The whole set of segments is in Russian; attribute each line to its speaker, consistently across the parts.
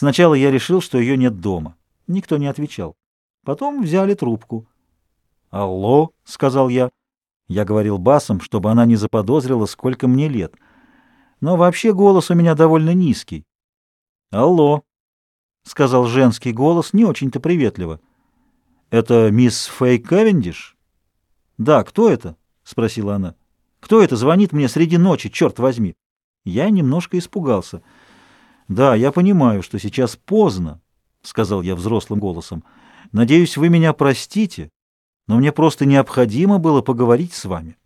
Speaker 1: Сначала я решил, что ее нет дома. Никто не отвечал. Потом взяли трубку. «Алло», — сказал я. Я говорил басом, чтобы она не заподозрила, сколько мне лет. Но вообще голос у меня довольно низкий. «Алло», — сказал женский голос, не очень-то приветливо. «Это мисс Фэй Кевендиш?» «Да, кто это?» — спросила она. «Кто это звонит мне среди ночи, черт возьми?» Я немножко испугался. «Да, я понимаю, что сейчас поздно», — сказал я взрослым голосом. «Надеюсь, вы меня простите, но мне просто необходимо было поговорить с вами».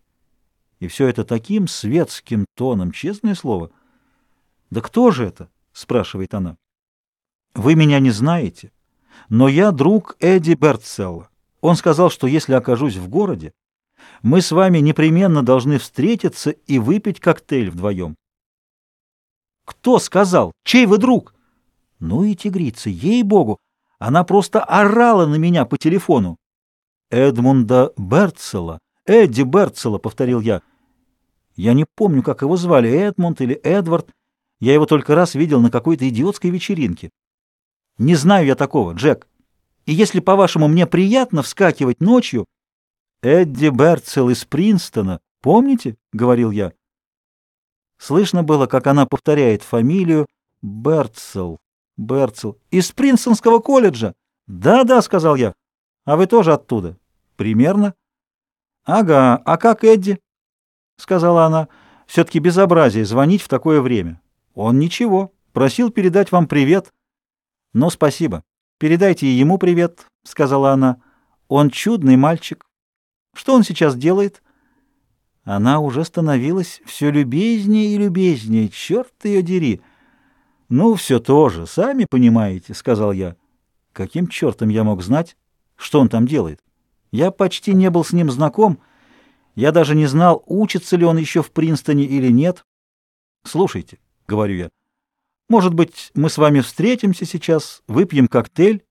Speaker 1: И все это таким светским тоном, честное слово. «Да кто же это?» — спрашивает она. «Вы меня не знаете, но я друг Эдди Бертселла. Он сказал, что если окажусь в городе, мы с вами непременно должны встретиться и выпить коктейль вдвоем. Кто сказал? Чей вы друг? Ну и тигрица, ей-богу, она просто орала на меня по телефону. Эдмунда Берцела, Эдди Берцела, повторил я. Я не помню, как его звали, Эдмунд или Эдвард. Я его только раз видел на какой-то идиотской вечеринке. Не знаю я такого, Джек. И если, по-вашему, мне приятно вскакивать ночью... Эдди Берцел из Принстона, помните? — говорил я. Слышно было, как она повторяет фамилию Берцел. Берцел. Из Принстонского колледжа. Да-да, сказал я. А вы тоже оттуда? Примерно. Ага, а как Эдди? Сказала она. Все-таки безобразие звонить в такое время. Он ничего. Просил передать вам привет. Но спасибо. Передайте ему привет, сказала она. Он чудный мальчик. Что он сейчас делает? Она уже становилась все любезнее и любезнее, черт ее дери. «Ну, все тоже, сами понимаете», — сказал я. Каким чертом я мог знать, что он там делает? Я почти не был с ним знаком, я даже не знал, учится ли он еще в Принстоне или нет. «Слушайте», — говорю я, — «может быть, мы с вами встретимся сейчас, выпьем коктейль?»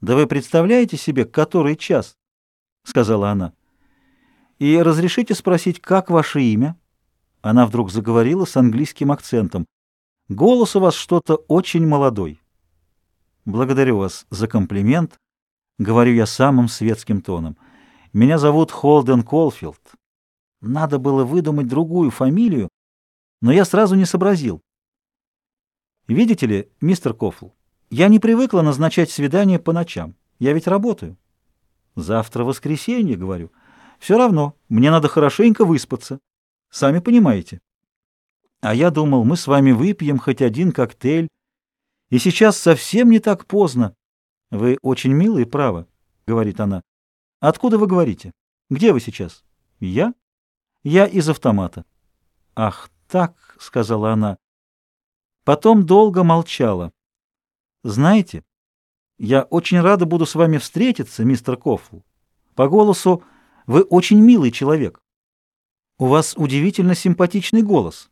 Speaker 1: «Да вы представляете себе, который час?» — сказала она. И разрешите спросить, как ваше имя? Она вдруг заговорила с английским акцентом. Голос у вас что-то очень молодой. Благодарю вас за комплимент, говорю я самым светским тоном. Меня зовут Холден Колфилд. Надо было выдумать другую фамилию, но я сразу не сообразил. Видите ли, мистер Кофл, я не привыкла назначать свидания по ночам. Я ведь работаю. Завтра воскресенье, говорю. Все равно, мне надо хорошенько выспаться. Сами понимаете. А я думал, мы с вами выпьем хоть один коктейль. И сейчас совсем не так поздно. Вы очень милые, право, — говорит она. Откуда вы говорите? Где вы сейчас? Я? Я из автомата. Ах, так, — сказала она. Потом долго молчала. Знаете, я очень рада буду с вами встретиться, мистер Кофл. По голосу вы очень милый человек. У вас удивительно симпатичный голос.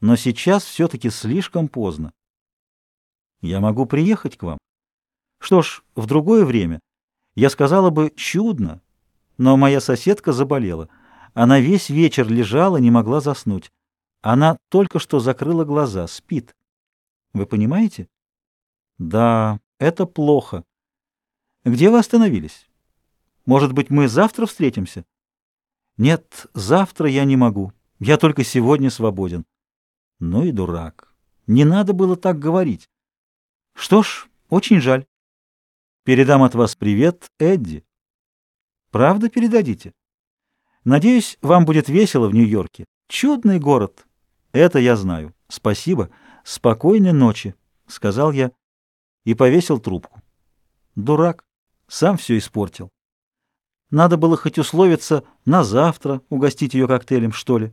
Speaker 1: Но сейчас все-таки слишком поздно. Я могу приехать к вам. Что ж, в другое время я сказала бы чудно, но моя соседка заболела. Она весь вечер лежала, не могла заснуть. Она только что закрыла глаза, спит. Вы понимаете? Да, это плохо. Где вы остановились? Может быть, мы завтра встретимся? Нет, завтра я не могу. Я только сегодня свободен. Ну и дурак. Не надо было так говорить. Что ж, очень жаль. Передам от вас привет, Эдди. Правда передадите? Надеюсь, вам будет весело в Нью-Йорке. Чудный город. Это я знаю. Спасибо. Спокойной ночи, — сказал я и повесил трубку. Дурак. Сам все испортил. Надо было хоть условиться на завтра угостить ее коктейлем, что ли.